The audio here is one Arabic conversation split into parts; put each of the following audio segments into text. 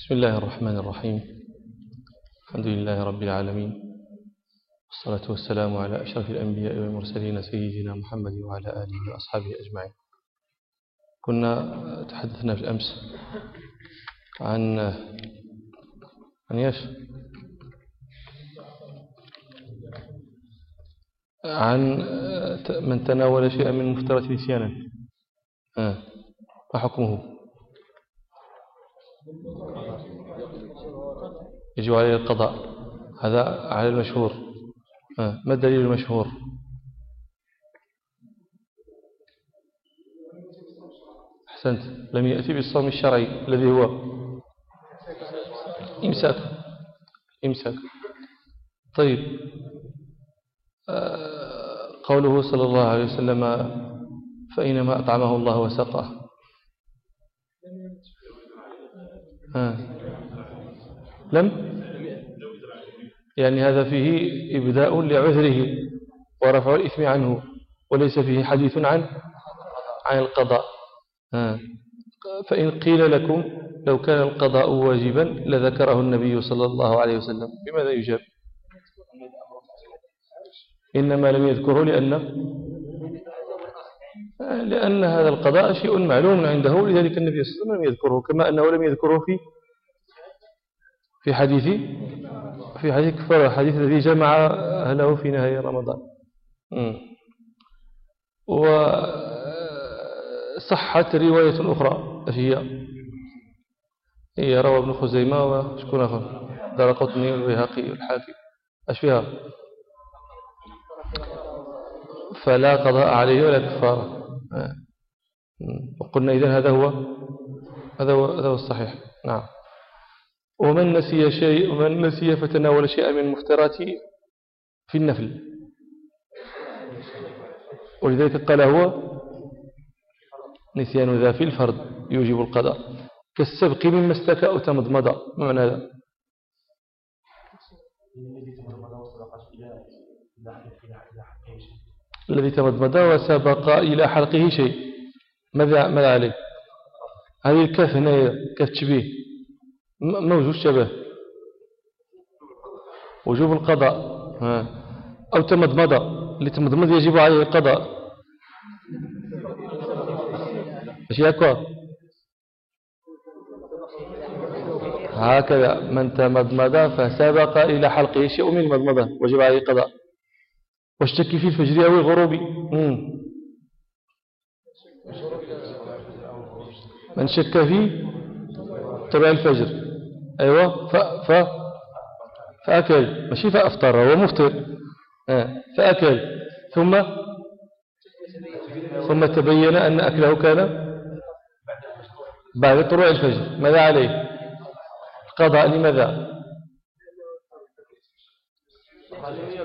بسم الله الرحمن الرحيم. الحمد لله رب العالمين. والصلاة والسلام على أشرف الأنبياء والمرسلين سيدنا محمد وعلى آله وأصحابه أجمعين. كنا تحدثنا في الأمس عن عن يش عن من تناول شيئا من مفترة نسيانا. ما حكمه يجب عليه القضاء. هذا على المشهور. ما الدليل المشهور؟ أحسنت. لم يأتي بالصوم الشرعي الذي هو. إمساك. إمساك. طيب. آه، قوله صلى الله عليه وسلم فإنما أطعمه الله وسقاه. لم؟ يعني هذا فيه إبداء لعذره ورفع الإثم عنه وليس فيه حديث عن عن القضاء. فإن قيل لكم لو كان القضاء واجبا لذكره النبي صلى الله عليه وسلم. بماذا يجاب؟ إنما لم يذكره لأن لأن هذا القضاء شيء معلوم عنده لذلك النبي صلى الله عليه وسلم لم يذكره كما أنه لم يذكره في في حديث في حديث كفار الحديث الذي جمع أهله في نهاية رمضان. وصحت رواية أخرى هي؟ هي روى ابن خزيمة وشكون آخر دار قطني والبيهقي والحاكم. أش فيها؟ فلا قضاء عليه ولا كفارة. وقلنا إذن هذا هو هذا هو هذا هو الصحيح. نعم. ومن نسي شيء ومن نسي فتناول شيئا من مفترات في النفل. ولذلك قال هو نسيان ذا في الفرد يوجب القضاء. كالسبق مما استكى أو تمضمض ما معنى هذا؟ الذي تمضمض وسبق إلى حلقه شيء. ماذا ماذا عليه؟ هذه الكاف هنا كاف تشبيه. ما وجود شبه وجوب القضاء. أو تمضمض اللي تمضمض يجب عليه القضاء. ماشي هكا هكذا. من تمضمض فسبق إلى حلقه شيء من المضمضة وجب عليه القضاء. واشتكي في الفجر أو الغروب من شك في تبع الفجر. أيوة. ف... ف... فأكل. ماشي فأفطر هو مفطر. آه. فأكل. ثم ثم تبين أن أكله كان بعد طلوع الفجر. ماذا عليه؟ القضاء لماذا؟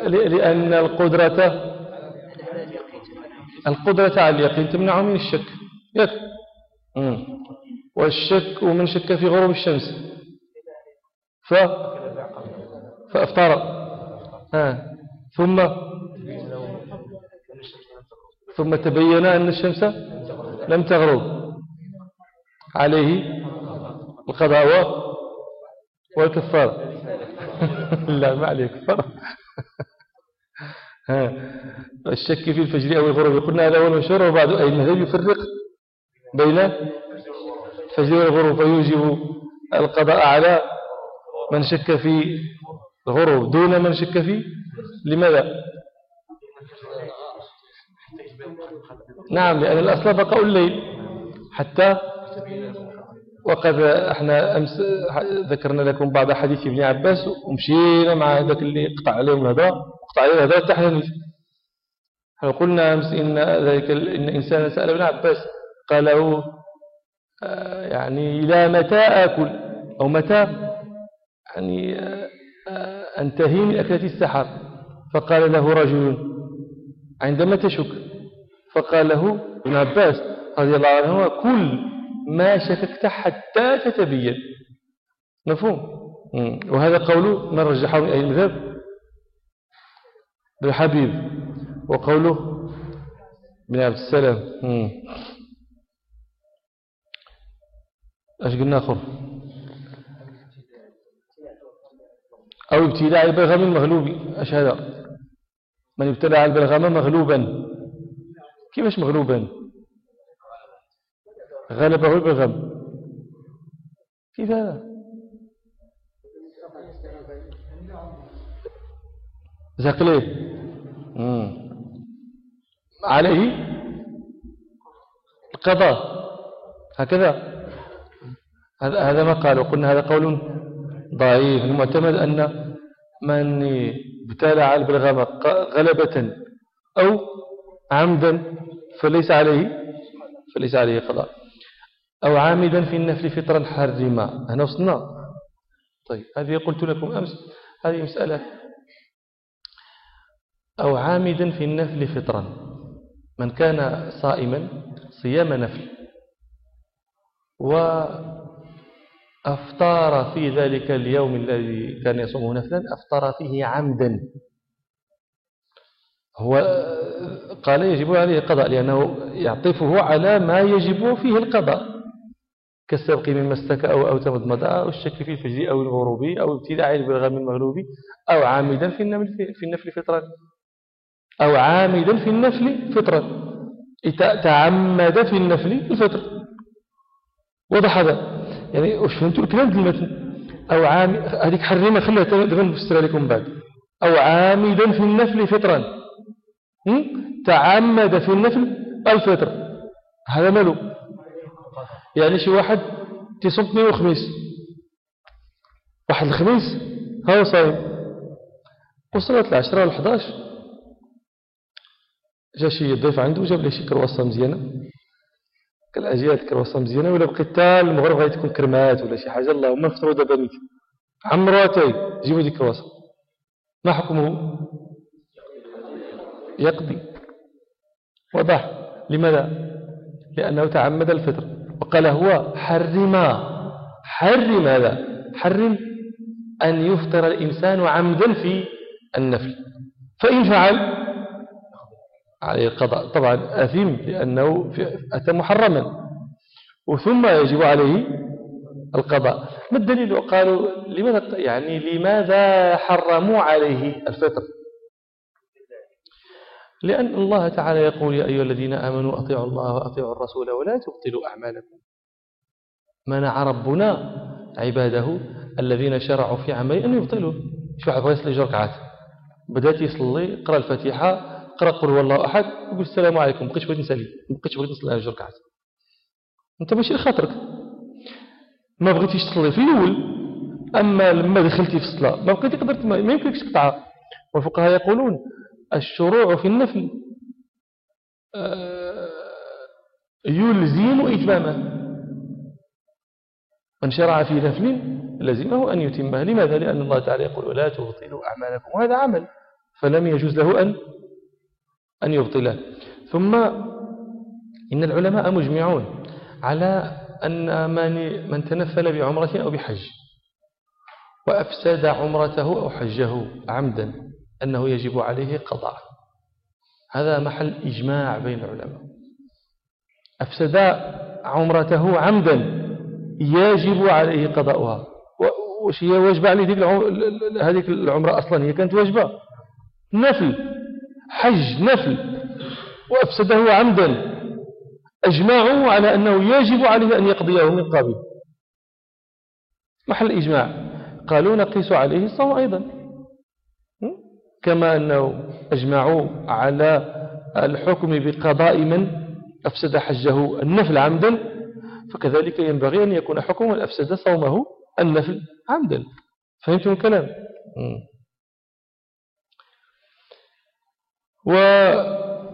لأن القدرة القدرة على اليقين تمنع من الشك. يك. والشك ومن شك في غروب الشمس. ف فأفطر ها. ثم ثم تبين أن الشمس لم تغرب عليه القضاء والكفار. لا ما عليه كفار الشك في الفجر أو الغروب. قلنا هذا هو المشهور وبعض أي المذهب يفرق بين الفجر والغروب. فيوجب القضاء على من شك في الغروب. دون من شك في لماذا؟ نعم لأن الأصل بقاء الليل. حتى وقد إحنا أمس ذكرنا لكم بعض حديث ابن عباس ومشينا مع ذاك اللي قطع عليهم الهدى عليهم الهدى تحت قلنا أمس إن ذلك إن إنسان سأل ابن عباس قال له آه، يعني إلى متى آكل؟ أو متى؟ يعني آه، آه، أنتهي من أكلة السحر. فقال له رجل عندما تشك. فقال له ابن عباس رضي الله عنه كل ما شككت حتى تتبين. مفهوم؟ وهذا قوله من رجحه من أي المذهب. بالحبيب وقوله بن عبد السلام إيش قلنا اخر أو ابتلاء البلغم مغلوب. أش هذا؟ من ابتلع البلغم مغلوبا. كيفاش مغلوبا؟ غلبه البلغم كيف هذا؟ زقليه عليه القضاء هكذا هذا ما قال وقلنا هذا قول ضعيف المعتمد أن من ابتلع البلغم غلبة أو عمدا فليس عليه فليس عليه قضاء أو عامدا في النفل فطرا حرما هنا وصلنا طيب هذه قلت لكم أمس هذه مسألة أو عامدا في النفل فطرا. من كان صائما صيام نفل. وأفطار في ذلك اليوم الذي كان يصومه نفلا أفطر فيه عمدا. هو قال يجب عليه القضاء لأنه يعطفه على ما يجب فيه القضاء. كالسبق من مسك أو أو تمضمضة أو الشك في الفجر أو الغروب أو ابتداء البلغم المغلوب أو عامدا في النفل فطرا. أو عامدا في النفل فطرا تعمد في النفل الفطر. وضح هذا. يعني وش فهمتوا الكلام ديال المتن أو عام هذيك حرمة خليها دابا نفسرها لكم بعد. أو عامدا في النفل فطرا. تعمد في النفل الفطر. هذا ماله؟ يعني شي واحد تيصوم اثنين وخميس. واحد الخميس؟ هو صايم. وصلت العشرة والحداش. جا شي ضيف عنده وجاب لي شي كرواسة مزيانة. قال أجي هاد الكرواسة مزيانة ولا بقيت حتى المغرب غادي تكون كرمات ولا شي حاجة. اللهم نفطروا دابا نيت عمرو اتاي جيبوا ديك الكرواسة ما حكمه؟ يقضي. وضح لماذا؟ لأنه تعمد الفطر. وقال هو حرم. حرم هذا. حرم أن يفطر الإنسان عمدا في النفل. فإن فعل عليه القضاء طبعا أثم لأنه أتى محرما وثم يجب عليه القضاء. ما الدليل؟ قالوا لماذا يعني لماذا حرموا عليه الفطر؟ لأن الله تعالى يقول يا أيها الذين آمنوا أطيعوا الله وأطيعوا الرسول ولا تبطلوا أعمالكم. منع ربنا عباده الذين شرعوا في عمل أن يبطلوا. شو بغى يصلي جوج ركعات بدأت يصلي قرأ الفاتحة قرأ قل هو الله أحد يقول السلام عليكم بقيتش بغيت نسالي بقيتش بغيت نصلي جوج ركعات أنت ماشي لخاطرك. ما بغيتيش تصلي في الأول أما لما دخلتي في الصلاة ما بقيتي قدرت ما يمكنكش تقطعها والفقهاء يقولون الشروع في النفل آه، يلزم إتمامه. من شرع في نفل لزمه أن يتمه. لماذا؟ لأن الله تعالى يقول ولا تبطلوا أعمالكم. وهذا عمل. فلم يجوز له أن أن يبطله. ثم إن العلماء مجمعون على أن من, من تنفل بعمرة أو بحج وأفسد عمرته أو حجه عمدا أنه يجب عليه قضاء. هذا محل إجماع بين العلماء. أفسد عمرته عمدا يجب عليه قضاؤها. وش هي واجبة عليه هذيك العمرة أصلا هي كانت واجبة نفل. حج نفل وأفسده عمدا أجمعوا على أنه يجب عليه أن يقضيه من قبل. محل إجماع قالوا نقيس عليه الصوم أيضا. كما أنه أجمعوا على الحكم بقضاء من أفسد حجه النفل عمدا فكذلك ينبغي أن يكون حكم من أفسد صومه النفل عمدا. فهمتم الكلام؟ والإمام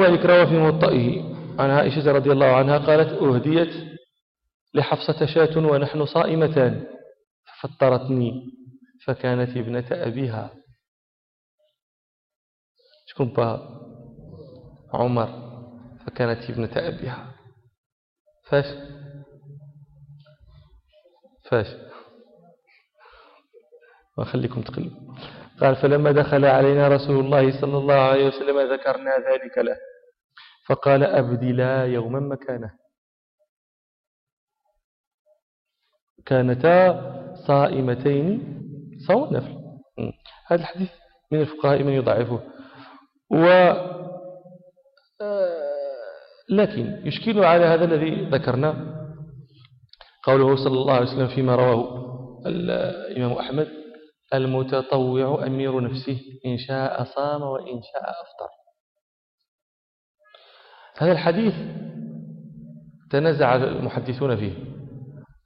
مالك روى في موطئه. عن عائشة رضي الله عنها قالت أهديت لحفصة شاة ونحن صائمتان ففطرتني فكانت ابنة أبيها. شكون با عمر فكانت ابنة أبيها. فاش؟ فاش؟ وخليكم تقلوا قال فلما دخل علينا رسول الله صلى الله عليه وسلم ذكرنا ذلك له. فقال أبدلا يوما مكانه. كانتا صائمتين صوم نفل هذا الحديث من الفقهاء من يضعفه. و آه، لكن يشكل على هذا الذي ذكرنا قوله صلى الله عليه وسلم فيما رواه الإمام أحمد. المتطوع أمير نفسه إن شاء صام وإن شاء أفطر. هذا الحديث تنازع المحدثون فيه.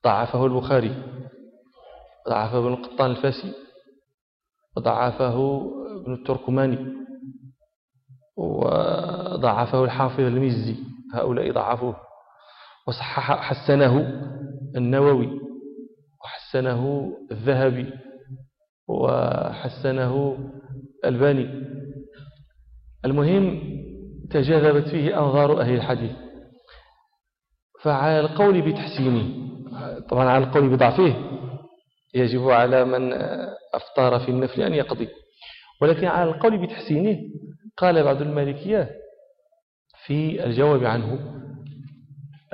ضعفه البخاري ضعفه ابن القطان الفاسي وضعفه ابن التركماني وضعفه الحافظ المزي هؤلاء ضعفوه. وصحح حسنه النووي وحسنه الذهبي وحسنه الباني. المهم تجاذبت فيه أنظار أهل الحديث. فعلى القول بتحسينه طبعا على القول بضعفه يجب على من أفطار في النفل أن يقضي. ولكن على القول بتحسينه قال بعض المالكية في الجواب عنه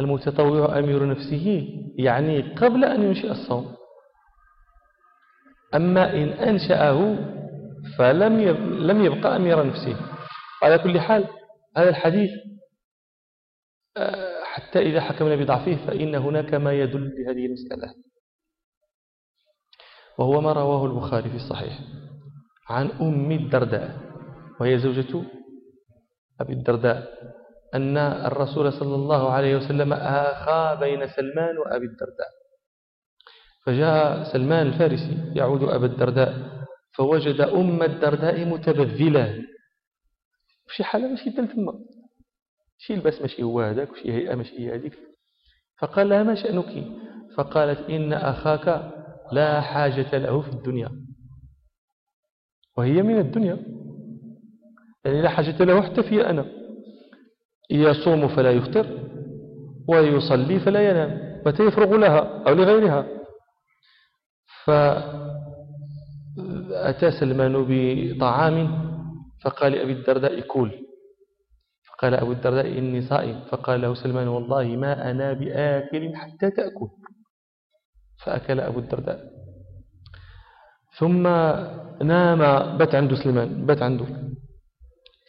المتطوع أمير نفسه يعني قبل أن ينشئ الصوم. أما إن أنشأه فلم لم يبقى أمير نفسه على كل حال هذا الحديث آه، حتى إذا حكمنا بضعفه فإن هناك ما يدل لهذه المسألة. وهو ما رواه البخاري في الصحيح. عن أم الدرداء وهي زوجة أبي الدرداء أن الرسول صلى الله عليه وسلم آخى بين سلمان وأبي الدرداء. فجاء سلمان الفارسي يعود أبا الدرداء فوجد أم الدرداء متبذلة. شي حالة ماشي دل تما. شي الباس ماشي هو هذاك وشي هيئة ماشي هي هذيك. فقال لها ما شأنك؟ فقالت إن أخاك لا حاجة له في الدنيا. وهي من الدنيا. يعني لا حاجة له حتى في أنا. يصوم فلا يفطر ويصلي فلا ينام متى يفرغ لها أو لغيرها. فأتى سلمان بطعام فقال لأبي الدرداء كول فقال أبو الدرداء إني صائم. فقال له سلمان والله ما أنا بآكل حتى تأكل. فأكل أبو الدرداء. ثم نام بات عنده سلمان بات عنده.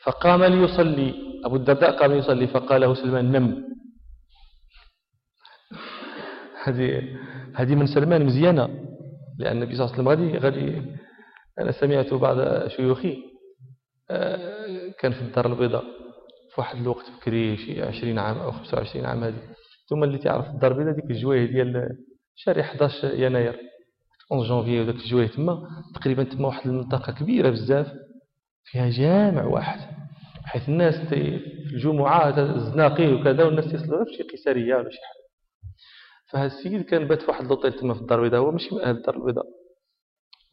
فقام ليصلي. أبو الدرداء قام يصلي. فقال له سلمان نم. هذه هذه من سلمان مزيانة. لأن النبي صلى الله عليه وسلم غادي غادي أنا سمعت بعض شيوخي آه، كان في الدار البيضاء في واحد الوقت بكري شي 20 عام أو 25 عام هذه ثم اللي تعرف الدار البيضاء ديك الجوايه ديال شهر 11 يناير 11 جونفي وداك الجوايه تما تقريبا تما واحد المنطقة كبيرة بزاف فيها جامع واحد بحيث الناس في الجمعة الزناقي وكذا والناس يصلوا في شي قيسارية ولا شي حاجة. فهذا السيد كان بات في واحد لوطيل تما في الدار البيضاء هو ماشي من أهل الدار البيضاء.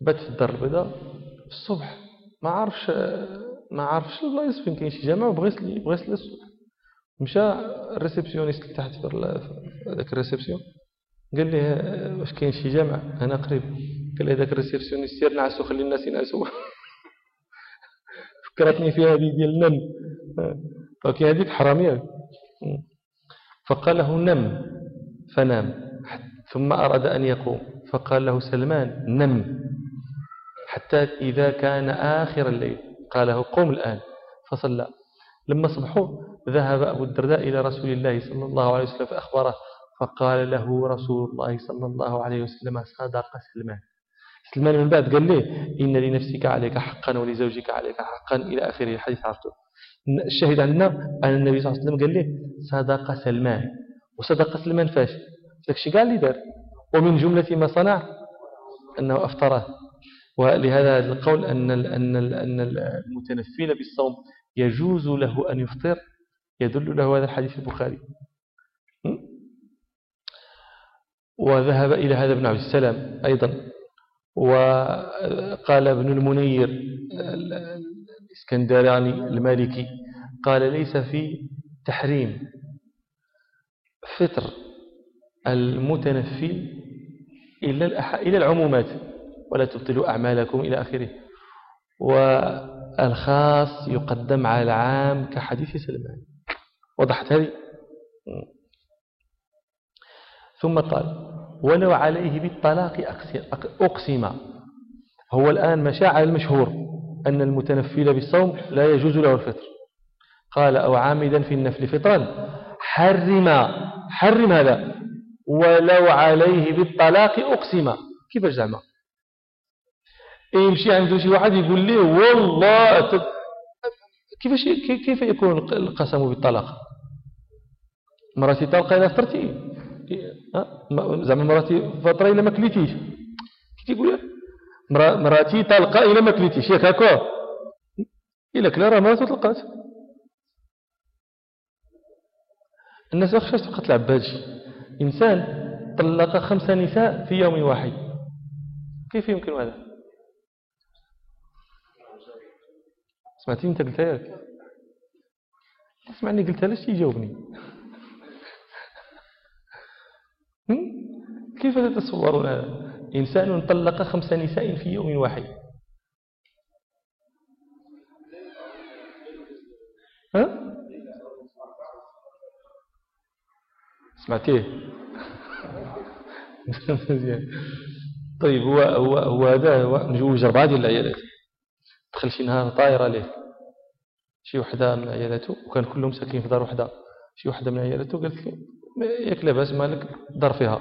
بات في الدار البيضاء الصبح ما عرفش ما عرفش البلايص فين كاين شي جامع وبغى يصلي بغى الصبح. مشى ال réceptionniste اللي تحت في هذاك ال réception قال لي واش كاين شي جامع؟ هنا قريب. قال لي هذاك ال réceptionniste سير نعسو خلي الناس ينعسوا فكرتني فيها هذه ديال نم ولكن هذيك حرامية. فقال له نم. فنام. ثم أراد أن يقوم. فقال له سلمان نم. حتى إذا كان آخر الليل. قال له قم الآن. فصلى. لما صبحوا ذهب أبو الدرداء إلى رسول الله صلى الله عليه وسلم فأخبره. فقال له رسول الله صلى الله عليه وسلم صدق سلمان. سلمان من بعد قال له إن لنفسك عليك حقا ولزوجك عليك حقا إلى آخره الحديث عرفته الشاهد عندنا أن النبي صلى الله عليه وسلم قال له صدق سلمان. وصدق سلمان فاش ذاك الشيء قال لي دار. ومن جملة ما صنع أنه أفطره. ولهذا القول أن أن أن المتنفل بالصوم يجوز له أن يفطر يدل له هذا الحديث البخاري. وذهب إلى هذا ابن عبد السلام أيضا. وقال ابن المنير الإسكندراني المالكي قال ليس في تحريم. فطر المتنفل إلا إلى العمومات ولا تبطلوا أعمالكم إلى آخره. والخاص يقدم على العام كحديث سلمان وضحت هذه؟ ثم قال ولو عليه بالطلاق أقسم هو الآن مشى على المشهور أن المتنفل بالصوم لا يجوز له الفطر. قال أو عامدا في النفل فطرا حرم حرم هذا. ولو عليه بالطلاق أقسم. كيف زعما يمشي عنده شي واحد يقول لي والله كيفاش كيف يكون القسم بالطلاق؟ مراتي طلقة إذا فطرتي زعما مراتي فطرة إلا ما كليتيش. كي تقول مراتي طلقة إلا ما كليتيش. ياك هكا إلا كلا راه مراتو طلقات الناس خشاش تبقى تلعب بهادشي. إنسان طلق خمس نساء في يوم واحد. كيف يمكن هذا؟ سمعتني أنت قلتها ياك؟ تسمعني قلتها ليش يجاوبني؟ كيف تتصورون هذا إنسان طلق خمس نساء في يوم واحد. سمعتيه؟ طيب هو هو هو هذا هو مجوج أربعة ديال العيالات دخل شي نهار طايرة ليه شي وحدة من عيالته وكان كلهم ساكنين في دار وحدة. شي وحدة من عيالته قالت لي ياك لاباس مالك دار فيها.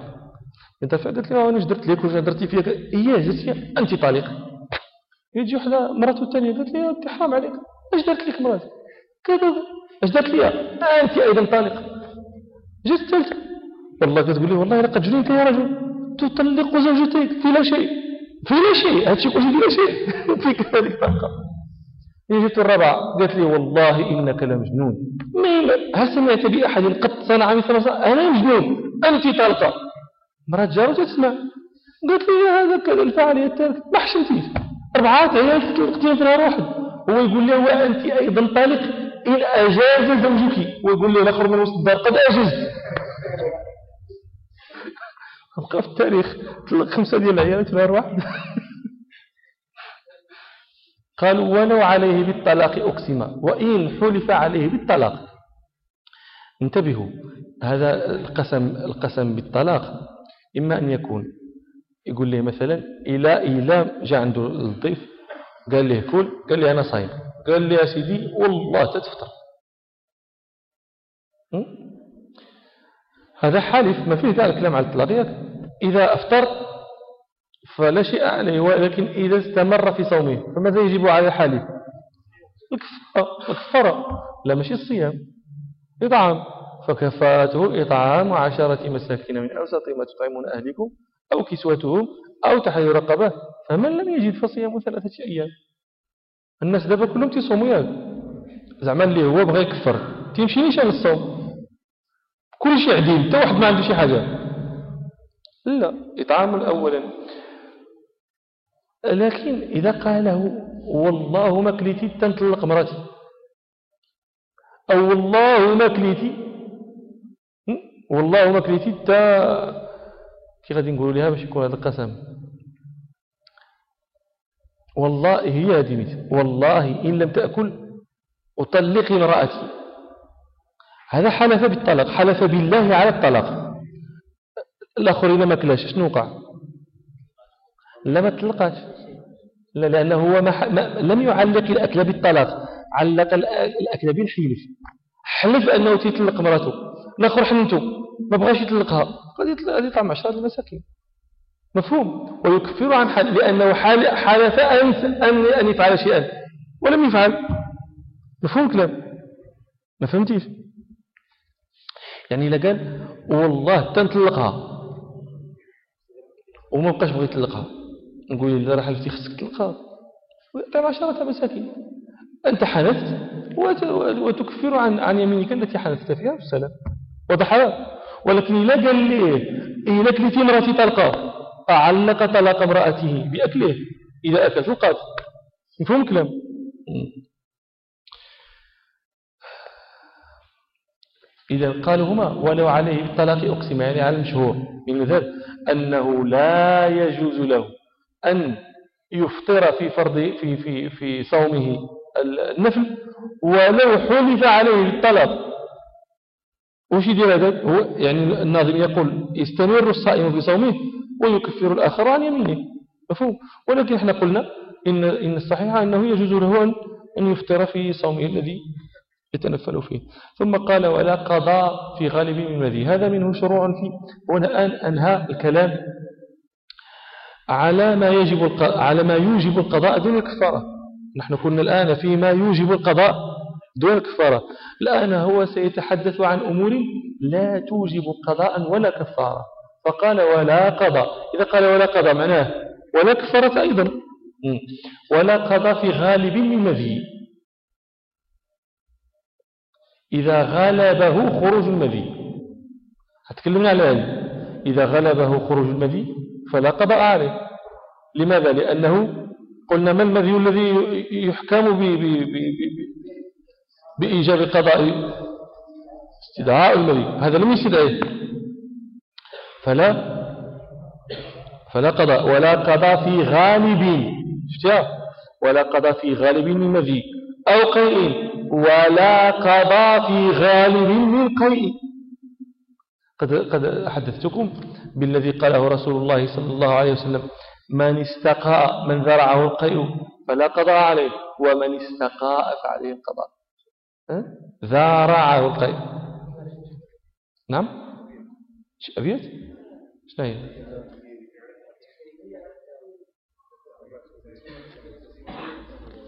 انت قالت لي وأنا درت لك واش درتي فيها هي جات انت طالق يجي وحدة مراته الثانية قالت لي أنت حرام عليك. أش درت لك مراتي كذا. أش درت لي أنت أيضا طالق جات الثالثه والله كتقول لي والله لقد جنيت يا رجل. تطلق زوجتيك في لا شيء في لا شيء هادشي كلشي في لا شيء. فيك هذيك الطاقه جيت الرابعه قالت لي والله إنك لمجنون. هل سمعت باحد قد صنع مثل ما أنا مجنون. أنت طلقه مرات جارو تسمع. قالت لي هذا كذا الفعاليه الثالث ما حشمتيش. اربعات عيال في نهار واحد. هو يقول لي وانت أيضا طالق؟ إن اجاز زوجك. ويقول لي الآخر من وسط الدار قد أجزت. بقى في التاريخ. طلق خمسة ديال العيالات في نهار واحد. قالوا ولو عليه بالطلاق أقسم. وإن حلف عليه بالطلاق. انتبهوا هذا القسم القسم بالطلاق إما أن يكون يقول له مثلا إلى إلى جاء عنده الضيف قال له كل قال لي أنا صايم. قال لي يا سيدي والله تتفطر. هذا حالف ما فيه ذلك الكلام على الطلاقيات إذا أفطر فلا شيء عليه ولكن إذا استمر في صومه فماذا يجب على الحالف الكفارة لا ماشي الصيام. إطعام. فكفاته إطعام عشرة مساكين من أوسط ما تطعمون أهلكم أو كسوتهم أو تحرير رقبة. فمن لم يجد فصيام ثلاثة أيام؟ الناس دابا كلهم تيصوموا ياك. زعما اللي هو بغى يكفر تيمشي نيشان الصوم كل شيء عديل حتى واحد ما عنده شي حاجة. لا إطعام أولا. لكن إذا قاله والله ما كليتي تنطلق مراتي. أو والله ما كليتي والله ما كليتي تا كي غادي نقولوا لها باش يكون هذا القسم. والله هي هذه والله إن لم تأكل أطلقي امرأتي. هذا حلف بالطلاق حلف بالله على الطلاق. الآخرين ما كلاش شنو وقع؟ لا ما تطلقاش لا لأنه هو ما ما لم يعلق الأكل بالطلاق علق الأكل بالحلف. حلف أنه تيطلق مراته الآخر حنته ما بغاش يطلقها. غادي يطعم عشرة المساكين. مفهوم. ويكفر عن حال لأنه حالف أن أن يفعل شيئا. ولم يفعل. مفهوم كلام. ما فهمتيش؟ يعني إلا قال والله تنطلقها. وما بقاش بغي يطلقها نقول إذا راه حلفتي خصك تطلقها. طعم عشرة مساكين. أنت حنفت وتكفر عن عن يمينك. التي حنفت فيها والسلام واضح ولكن إلا قال ليه إلا كلتي مراتي طلقة أعلق طلاق امرأته بأكله. إذا أكلت القاتل مفهوم كلام إذا قالوا هما ولو عليه الطلاق أقسم يعني على المشهور من ذلك أنه لا يجوز له أن يفطر في فرض في في في صومه النفل ولو حلف عليه الطلب وش يدير هذا؟ هو يعني الناظم يقول يستمر الصائم في صومه ويكفر الآخر عن يمينه. مفهوم؟ ولكن إحنا قلنا إن, إن الصحيح أنه يجوز له أن يفطر في صومه الذي يتنفل فيه. ثم قال ولا قضاء في غالب من مذي. هذا منه شروع فيه هنا الآن أنهى الكلام على ما يجب على ما يوجب القضاء دون الكفارة. نحن كنا الآن فيما يوجب القضاء دون الكفارة. الآن هو سيتحدث عن أمور لا توجب قضاء ولا كفارة. فقال ولا قضاء إذا قال ولا قضاء معناه ولا كفارة أيضا. ولا قضاء في غالب من مذي إذا غلبه خروج المذي هتكلمنا على هذا إذا غلبه خروج المذي فلا قضاء عليه. لماذا؟ لأنه قلنا ما المذي الذي يحكم بإيجاب قضاء استدعاء المذي هذا لم يستدعيه. فلا فلا قضاء ولا قضاء في غالب شفتها ولا قضاء في غالب من مذي أو قيء. ولا قضاء في غالب من قيء. قد, قد حدثتكم بالذي قاله رسول الله صلى الله عليه وسلم من استقاء من ذرعه القيء فلا قضاء عليه ومن استقاء فعليه القضاء ذرعه القيء. نعم؟ أبيت شنو هي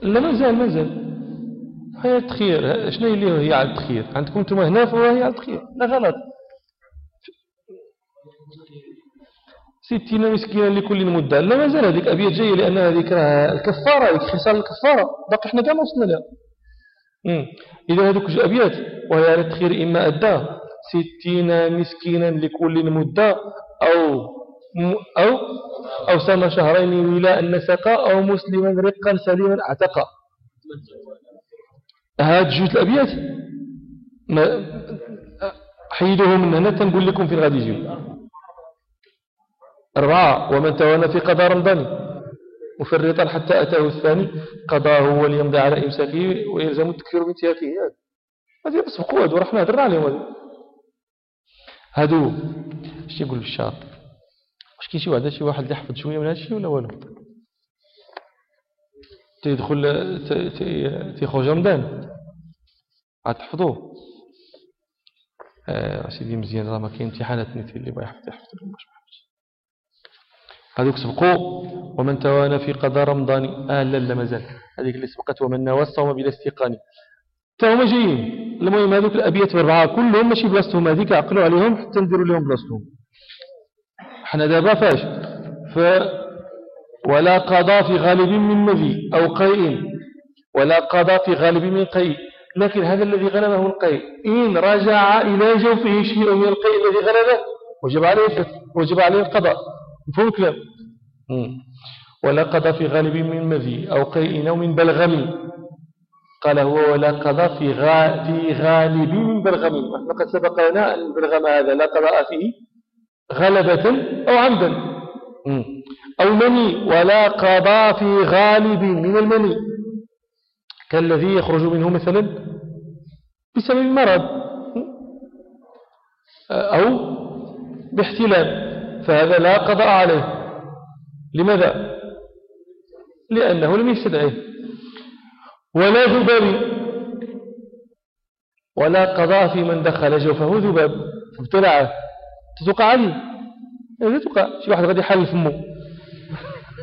لا مازال مازال هي التخيير. شنو اللي هي على التخيير؟ عندكم أنتم هنا فهو هي على التخيير. لا غلط. ستين مسكينا لكل مدة. لا مازال هذيك. أبيات جاية لأن هذيك الكفارة هذيك خصال الكفارة. باقي إحنا كاع ما وصلنا لها. إذا هذوك أبيات وهي على التخيير إما أدى ستين مسكينا لكل مدة. أو أو أو سام شهرين ولاء نسقا أو مسلما رقا سليما اعتقا هاد جوج الأبيات. حيدوه من هنا تنقول لكم في الغادي يجيو أربعة. ومن توانى في قضاء رمضان. مفرطا حتى أتاه الثاني. قضاه وليمضي على إمساكه ويلزم التكفير بانتهاكه. هذه بس بقوة. هذو رحنا هدرنا عليهم. هذو هادو. اش يقول في واش كاين شي واحد؟ شي واحد يحفظ شوية من هذا الشيء ولا والو؟ تيدخل تيخرج رمضان. عاد تحفظوه آه سيدي مزيان راه ما كاين امتحانات نيتي اللي بغا يحفظ يحفظ باش ما هذوك سبقوا ومن توانى في قضاء رمضان آه لا لا مازال. هذيك اللي سبقت. ومن نوى الصوم بلا استيقان. هما جايين. المهم هذوك الأبيات الاربعه كلهم ماشي بلاصتهم هذيك عقلوا عليهم حتى نديروا لهم بلاصتهم حنا دابا فاش؟ ف ولا قضاء في غالب من مذي أو قيء. ولا قضاء في غالب من قيء. لكن هذا الذي غلبه القيء. إن رجع إلى جوفه شيء من القيء الذي غلبه وجب عليه وجب عليه القضاء. مفهوم الكلام؟ ولا قضاء في غالب من مذي أو قيء أو من بلغم. قال هو ولا قضاء في في غالب من بلغم لقد سبق لنا أن البلغم هذا لا قضاء فيه غلبة أو عمدا. أو مني ولا قضاء في غالب من المني. كالذي يخرج منه مثلا بسبب مرض. أو باحتلال. فهذا لا قضاء عليه. لماذا؟ لأنه لم يستدعيه. ولا ذباب ولا قضاء في من دخل جوفه ذباب. فابتلعه تتوقع عليه لا تتوقع. شي واحد غادي يحل فمه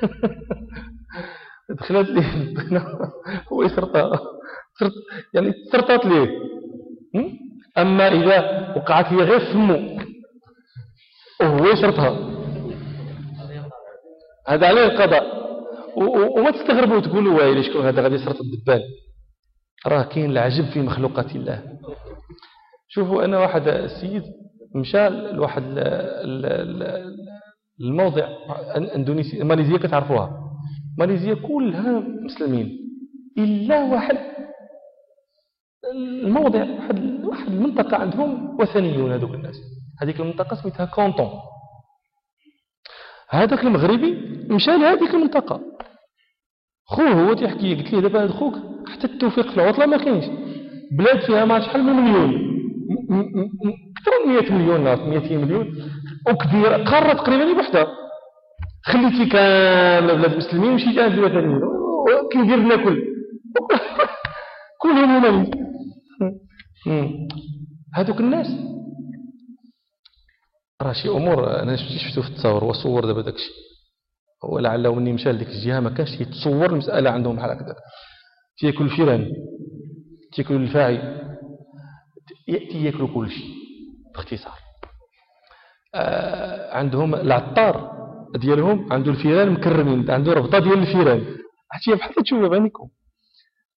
دخلت لي هو يسرطها يعني تسرطت ليه؟ أما إذا وقعت لي غير فمه وهو يشرطها هذا عليه القضاء. وما تستغربوا وتقولوا وايلي شكون هذا غادي يسرط الدبان. راه كاين العجب في مخلوقات الله. شوفوا أنا واحد السيد مشى لواحد الموضع اندونيسيا ماليزيا كتعرفوها. ماليزيا كلها مسلمين إلا واحد الموضع واحد واحد المنطقة عندهم وثنيون هذوك الناس. هذيك المنطقة سميتها كونطون هذاك المغربي مشى لهذيك المنطقة. خوه هو تيحكي قلت لي دابا هذا خوك؟ حتى التوفيق في العطلة ما كاينش. بلاد فيها ما شحال من مليون. أكثر من 100 مليون 200 مليون. وكبيرة قارة تقريبا بوحدها. خليتي كامل بلاد المسلمين ومشيتي عند الوثنيين كيدير ناكل كلهم هما هذوك الناس. راه شي أمور أنا شفتو في التصاور وصور دابا داكشي. ولعله مني مشى لديك الجهة ما كانش يتصور المسألة عندهم بحال هكذا تياكل الفيران تياكل الفاعي ياكل كل شيء باختصار. آه عندهم العطار ديالهم عنده الفيران مكرمين عنده ربطة ديال الفيران. عرفتي بحال تشوفوا بعينيكم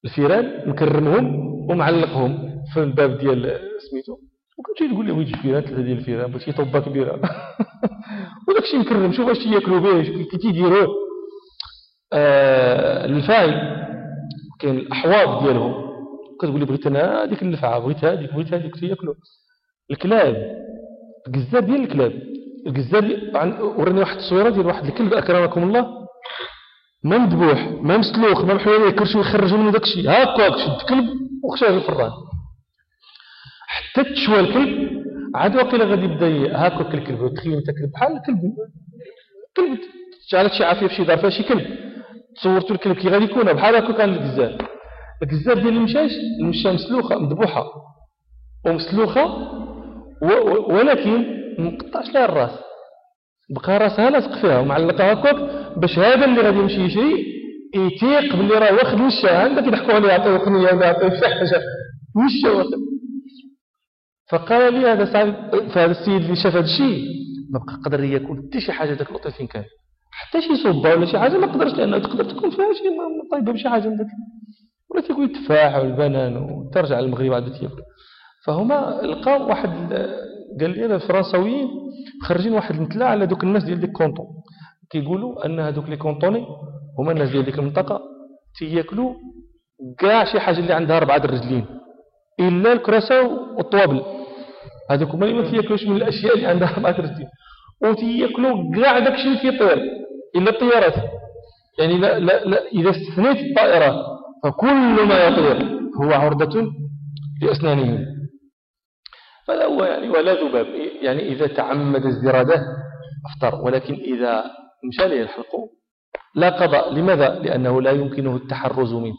الفيران مكرمهم ومعلقهم في الباب ديال سميتو وكنت تقول له ويجي الفيران ثلاثة ديال الفيران بغيتي طوبه كبيره وداك الشيء مكرم شوف اش تياكلوا به كي تيديروه آه الفاي كاين الأحواض ديالهم. كتقول لي بغيت أنا هذيك النفعه بغيت هذيك بغيت هذيك تياكلوا. الكلاب الجزار ديال الكلاب. الجزار وراني واحد التصويره ديال واحد الكلب أكرمكم الله. ما مذبوح ما مسلوخ ما محيوان يكرشوا ويخرجوا منه داكشي هكاك شد كلب وخشاه الفران. حتى تشوى الكلب عاد واقيلا غادي يبدا هكاك الكلب تخيل انت كلب بحال الكلب كلب جعلت شي عافيه في شي دار فيها شي كلب. تصورتوا الكلب كي غادي يكون بحال هكا كان الجزار الجزار ديال المشاش المشا مسلوخة مذبوحة. ومسلوخة ولكن مقطعش لها الراس. بقى راسها لاصق فيها ومعلقه هكاك باش هذا اللي غادي يمشي يشري يتيق باللي راه واخد مشى عندك يضحكوا عليه يعطيو قنيه ولا يعطيو شي حاجة مشى واخد. فقال لي هذا فهذا السيد اللي شاف هذا الشيء ما بقى قدر ياكل حتى شي حاجة ذاك الوقت فين كان. حتى شي صوبه ولا شي حاجة ما قدرش لأنه تقدر تكون فيها شي طيبه بشي حاجة من ذاك ولا تاكل التفاح والبنان وترجع للمغرب عاد تاكل فهما لقاو واحد قال لي أنا الفرنساويين خرجين واحد المثلى على دوك الناس ديال ديك كونطون كيقولوا أن هذوك لي كونطوني هما الناس ديال ديك المنطقة تياكلوا كاع شي حاجة اللي عندها أربعة الرجلين إلا الكراسة والطوابل. هذوك هما اللي ما تياكلوش من الأشياء اللي عندها الرجلين وتياكلوا كاع داكشي اللي تيطير إلا الطيارات. يعني لا لا لا إذا استثنيت الطائرات فكل ما يطير هو عرضة لأسنانهم. فلا هو يعني ولا ذباب. يعني إذا تعمد ازدراده أفطر. ولكن إذا مشى له الحلق لا قضاء. لماذا؟ لأنه لا يمكنه التحرز منه.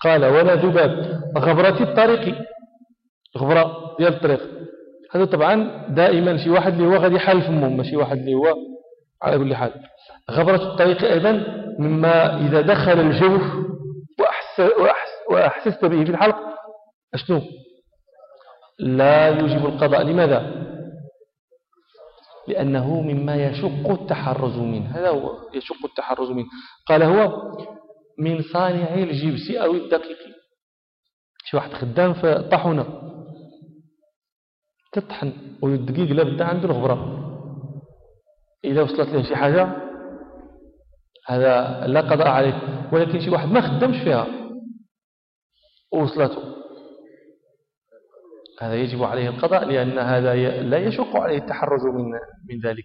قال ولا ذباب. غبرة الطريق. غبرة ديال الطريق. هذا طبعا دائما شي واحد اللي هو غادي حال فمه ماشي واحد اللي هو على كل حال. غبرة الطريق أيضا مما إذا دخل الجوف وأحس وأحسست به في الحلق أشنو؟ لا يوجب القضاء. لماذا؟ لأنه مما يشق التحرز منه. هذا هو يشق التحرز منه. قال هو من صانع الجبس أو الدقيق. شي واحد خدام في طحنة تطحن والدقيق لا بد عنده الغبرة. إذا وصلت له شي حاجة هذا لا قضاء عليه. ولكن شي واحد ما خدمش فيها ووصلته. هذا يجب عليه القضاء لأن هذا لا يشق عليه التحرز من من ذلك.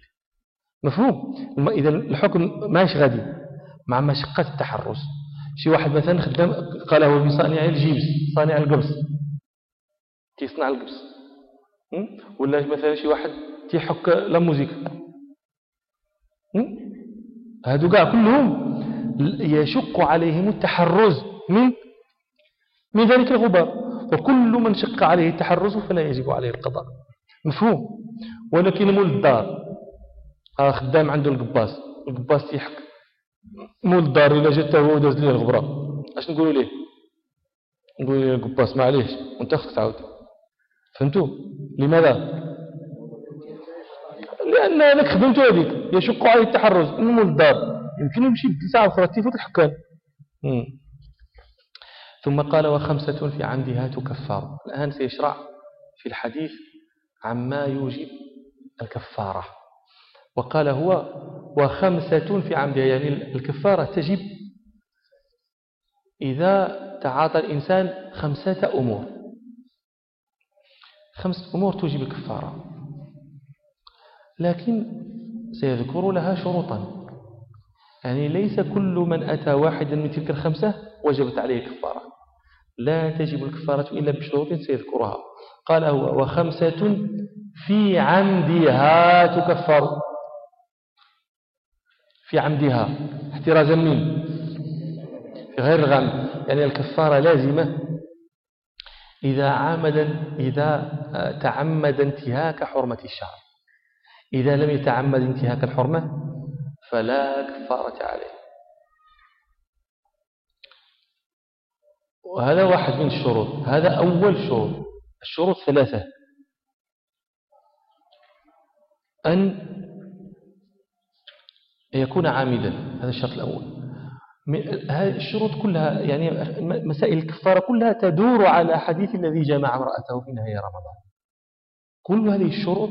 مفهوم؟ إذا الحكم ماشي غادي مع مشقة التحرز. شي واحد مثلا خدام قال هو بصانع الجبس صانع القبس. كيصنع القبس. ولا مثلا شي واحد تيحك لا موزيك. هادو كاع كلهم يشق عليهم التحرز من من ذلك الغبار. وكل من شق عليه التحرز فلا يجب عليه القضاء. مفهوم؟ ولكن مول الدار آه خدام عنده القباس. القباس يحك. مول الدار إلا جات هو وداز ليه الغبرة. اش نقولوا ليه؟ نقول ليه القباس؟ معليش. وانت خصك تعاود فهمتوا؟ لماذا؟ لأن هذاك خدمته هذيك يشق عليه التحرز. من الدار. يمكن يمشي بساعة أخرى تيفوت الحكام. ثم قال وخمسة في عمدها تكفر الآن سيشرع في الحديث عما يوجب الكفارة. وقال هو وخمسة في عمدها يعني الكفارة تجب إذا تعاطى الإنسان خمسة أمور. خمسة أمور توجب الكفارة. لكن سيذكر لها شروطا. يعني ليس كل من أتى واحدا من تلك الخمسة وجبت عليه كفارة. لا تجب الكفارة إلا بشروط سيذكرها. قال هو وخمسة في عمدها تكفر. في عمدها. احترازا من في غير الغم. يعني الكفارة لازمة إذا عمد إذا تعمد انتهاك حرمة الشهر إذا لم يتعمد انتهاك الحرمة فلا كفارة عليه. وهذا واحد من الشروط. هذا أول شروط. الشروط ثلاثة. أن يكون عامدا. هذا الشرط الأول. هذه الشروط كلها يعني مسائل الكفارة كلها تدور على حديث الذي جمع امرأته في نهاية رمضان. كل هذه الشروط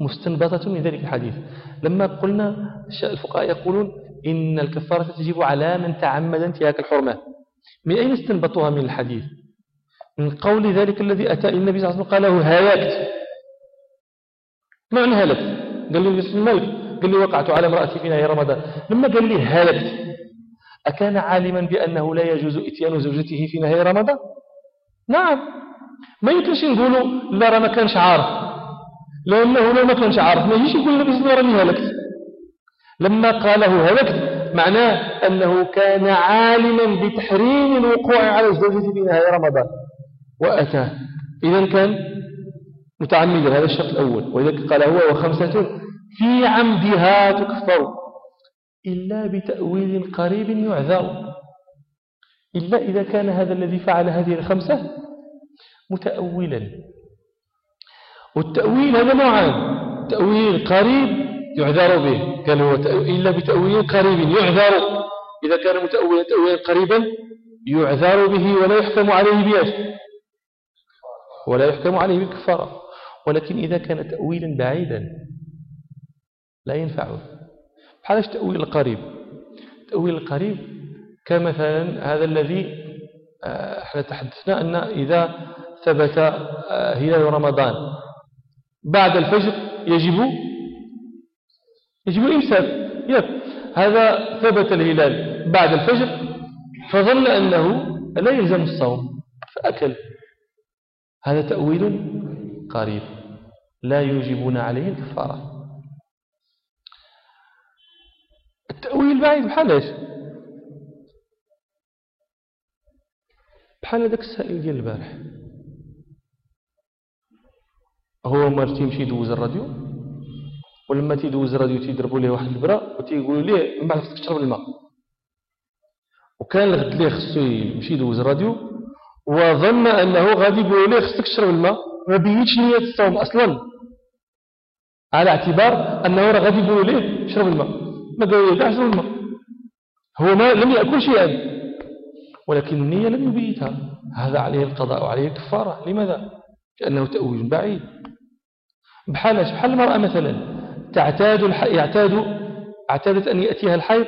مستنبطة من ذلك الحديث. لما قلنا الفقهاء يقولون إن الكفارة تجب على من تعمد انتهاك الحرمة. من أين استنبطوها من الحديث؟ من قول ذلك الذي أتى النبي صلى الله عليه وسلم قال له هلكت. معنى هلكت؟ قال لي بسم الملك قال لي وقعت على امرأتي في نهاية رمضان. لما قال لي هلكت أكان عالما بأنه لا يجوز إتيان زوجته في نهاية رمضان؟ نعم. ما يمكنش نقولوا لا راه ما كانش عارف. لأنه لو ما كانش عارف. ما يجيش يقول صلى الله وسلم هلكت. لما قاله هلكت معناه أنه كان عالما بتحريم الوقوع على الزوجة في نهاية رمضان. وأتاه إذا كان متعمدا هذا الشرط الأول. ولذلك قال هو وخمسة في عمدها تكفر. إلا بتأويل قريب يعذر. إلا إذا كان هذا الذي فعل هذه الخمسة متأولا. والتأويل هذا نوعان. تأويل قريب يعذر به. قال هو إلا بتأويل قريب يعذر. إذا كان متأولا تأويلا قريبا يعذر به ولا يحكم عليه بيش ولا يحكم عليه بالكفارة. ولكن إذا كان تأويلا بعيدا لا ينفعه. بحالش تأويل القريب تأويل القريب كمثلا هذا الذي آه، إحنا تحدثنا أن إذا ثبت آه، هلال رمضان بعد الفجر يجب يجب الإمساك هذا ثبت الهلال بعد الفجر فظن أنه لا يلزم الصوم فأكل. هذا تأويل قريب. لا يوجبون عليه الكفارة. التأويل بعيد بحال إيش؟ بحال هذاك السائل ديال البارح. هو مال تيمشي يدوز الراديو ولما تيدوز الراديو تيضربوا ليه واحد البرا وتيقولوا ليه من بعد خصك تشرب الماء. وكان الغد ليه خصو يمشي يدوز الراديو وظن أنه غادي يقولوا ليه خصك تشرب الماء. ما بينش نية الصوم أصلا. على اعتبار أنه راه غادي يقولوا ليه شرب الماء. ما قال الماء هو ما لم يأكل شيئا ولكن النية لم يبيتها. هذا عليه القضاء وعليه الكفارة. لماذا؟ لأنه تأويل بعيد. بحال بحال المرأة مثلا تعتاد. يعتاد اعتادت أن يأتيها الحيض.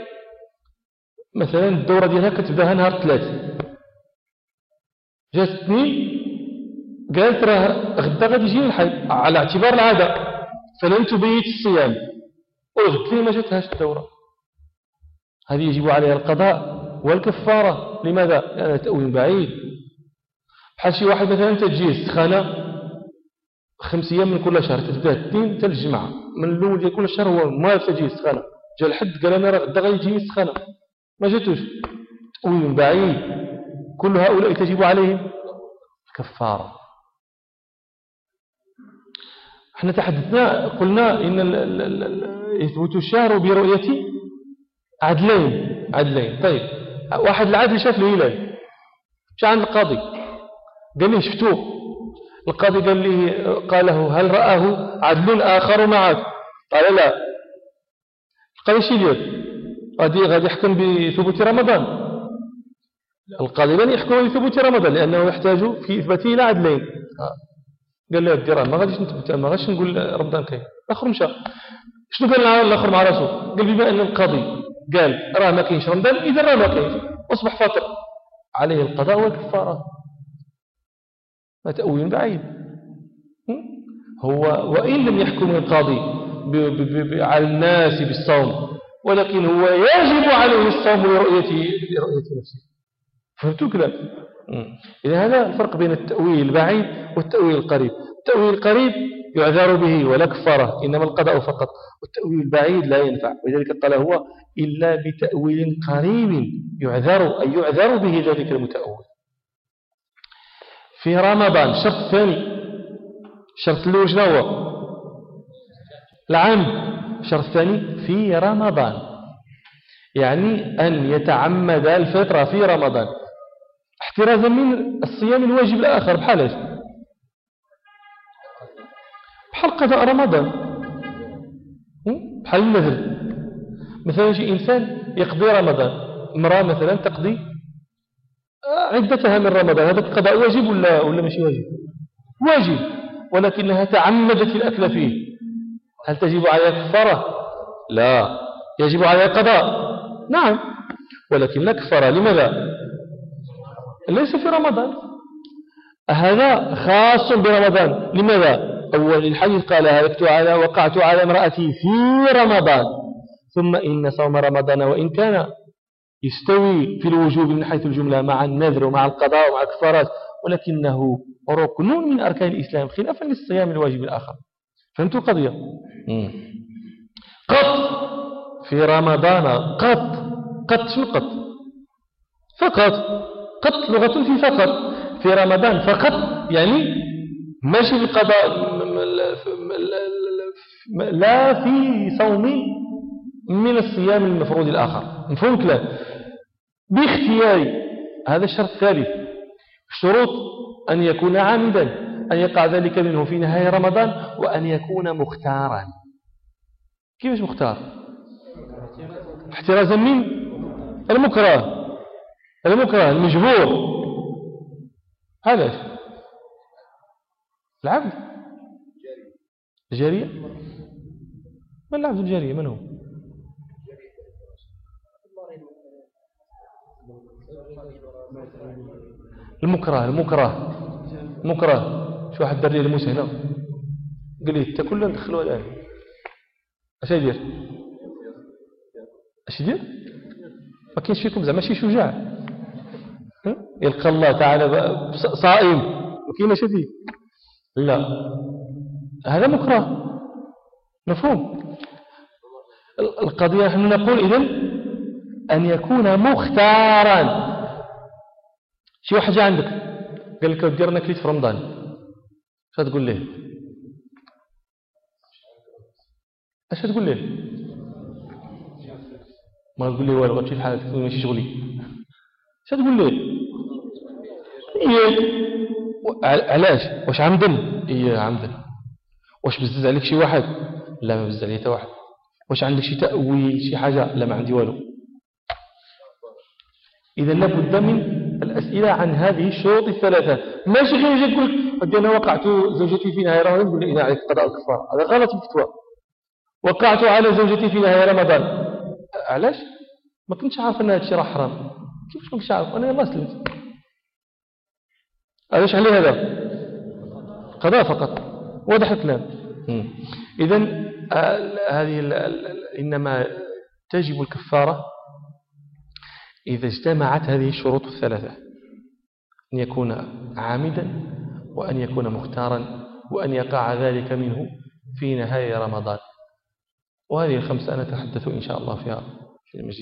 مثلا الدورة ديالها كتبداها نهار ثلاث. جات اثنين قالت راه غدا غادي يجيني الحيض. على اعتبار العادة فلن تبيت الصيام. وغد ليه ما جاتهاش الدورة. هذه يجب عليها القضاء والكفارة. لماذا؟ لأنها تأويل بعيد. بحال شي واحد مثلا تجيه السخانة خمس أيام من كل شهر تبدأ الاثنين حتى الجمعة. من الأول ديال كل شهر هو ما تجيه السخانة جا الحد قال أنا راه غدا غيجيني السخانة ما جاتوش. تأويل بعيد. كل هؤلاء تجب عليهم كفارة إحنا تحدثنا قلنا إن يثبت الشهر برؤية عدلين عدلين. طيب واحد العدل شاف الهلال مش عند القاضي؟ قال لي شفتوه؟ القاضي قال لي قال له هل رآه عدل آخر معك؟ قال لا. القاضي شي دير غادي غادي يحكم بثبوت رمضان. القاضي لن يحكم بثبوت رمضان لأنه يحتاج في إثباته إلى عدلين. قال له الدرهم ما غاديش نثبت ما غاديش نقول رمضان كاين. آخر مشى شنو قال الآخر مع راسه قال بما أن القاضي قال راه ما كاينش رمضان إذا راه ما كاينش. أصبح فاطر. عليه القضاء والكفارة. ما تأويل بعيد هو وإن لم يحكم القاضي على الناس بالصوم ولكن هو يجب عليه الصوم لرؤية لرؤية نفسه. فهمتوا كلام إذا هذا الفرق بين التأويل البعيد والتأويل القريب التأويل القريب يعذر به ولا كفارة إنما القضاء فقط والتأويل البعيد لا ينفع. ولذلك قال هو إلا بتأويل قريب يعذر أي يعذر به ذلك المتأول. في رمضان الشرط الثاني الشرط الأول شنو هو؟ العام. الشرط الثاني في رمضان. يعني أن يتعمد الفطرة في رمضان. احترازا من الصيام الواجب الآخر بحال إيش بحال قضاء رمضان. بحال المثل مثلا شي إنسان يقضي رمضان امرأة مثلا تقضي عدتها من رمضان هذا قضاء واجب ولا ولا ماشي واجب؟ واجب ولكنها تعمدت الأكل فيه. هل تجب عليها كفارة؟ لا. يجب عليها قضاء؟ نعم. ولكن كفارة لماذا؟ ليس في رمضان. هذا خاص برمضان. لماذا؟ أول الحديث قال هلكت على وقعت على امرأتي في رمضان. ثم إن صوم رمضان وإن كان يستوي في الوجوب من حيث الجملة مع النذر ومع القضاء ومع الكفارات ولكنه ركن من أركان الإسلام خلافا للصيام الواجب الآخر. فهمتوا القضية؟ قط في رمضان قط قط شو قط؟ فقط قط لغة في فقط. في رمضان فقط يعني ماشي القضاء لا في صوم من الصيام المفروض الآخر. مفهوم كلام باختياري هذا الشرط الثالث. شروط أن يكون عامدا أن يقع ذلك منه في نهاية رمضان وأن يكون مختارا. كيفاش مختار؟ احترازا من؟ المكره. المكره المجبور. هذا. العبد. الجارية من العبد الجارية من هو؟ المكره المكره المكره. شو واحد دار لي الموسى هنا؟ قال لي أنت كلنا ندخلوا الان أش يدير؟ أش يدير؟ ما كاينش فيكم زعما شي شجاع. يلقى الله تعالى صائم. وكاين اش لا. هذا مكره. مفهوم. القضية نحن نقول إذن أن يكون مختارا. شي واحد جاء عندك قال لك دير لنا كليت في رمضان. اش تقول له؟ اش تقول له؟ ما تقول لي والو غتمشي لحالك ماشي شغلي. اش تقول له؟ إيه. علاش؟ واش عمدا إيه عمدا واش بزز عليك شي واحد؟ لا ما بزز عليك واحد. واش عندك شي تأويل شي حاجة؟ لا ما عندي والو. إذا لابد من الأسئلة عن هذه الشروط الثلاثة. ماشي غير يجي يقول قد أنا وقعت زوجتي في نهاية رمضان. يقول لي عليك قضاء الكفار هذا غلط الفتوى. وقعت على زوجتي في نهاية رمضان. علاش؟ ما كنتش عارف أن هذا الشيء راه حرام. كيفاش ما كنتش عارف؟ أنا يلا سلمت. علاش عليه هذا؟ قضاء فقط. واضح الكلام. إذا هذه إنما تجب الكفارة إذا اجتمعت هذه الشروط الثلاثة. أن يكون عامدا وأن يكون مختارا وأن يقع ذلك منه في نهاية رمضان. وهذه الخمسة أنا أتحدث إن شاء الله فيها في المجلس.